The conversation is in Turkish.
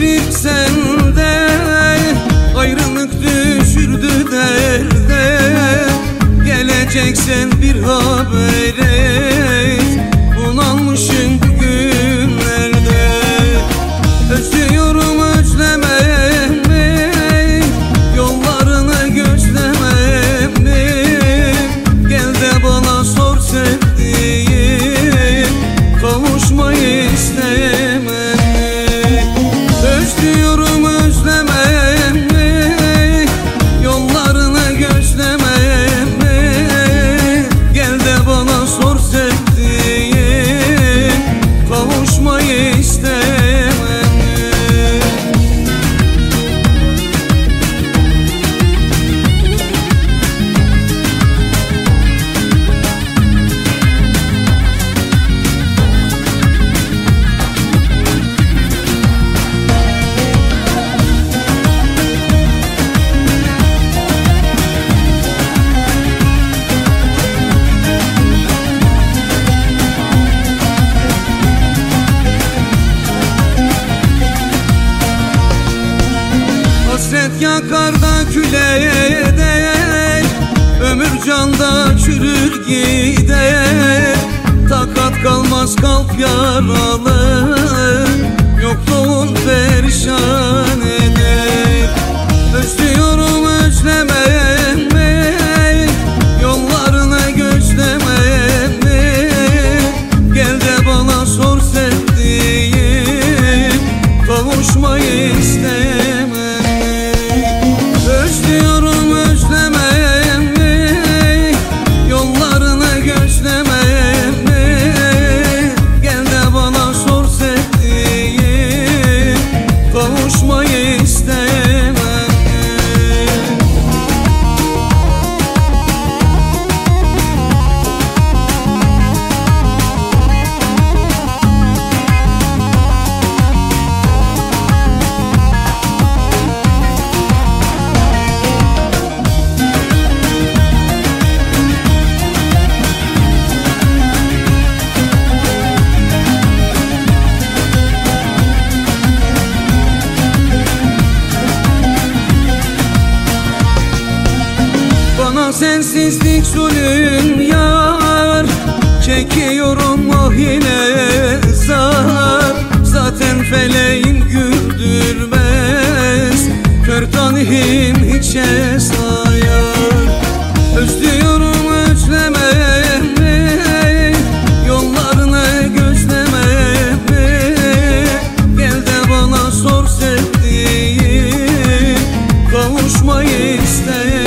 hasret sende Ayrılık düşürdü derde. Geleceksen bir haber. yakar da eder Ömür canda çürür gider Takat kalmaz kalp yaralı Yokluğun perişan. sensizlik zulüm yar. Çekiyorum ah yine zar. Zaten feleğim güldürmez. Kör tanihim hiçe sayar. Özlüyorum özleme Yollarını Gel de bana sor sevdiğim Kavuşmayı isteyen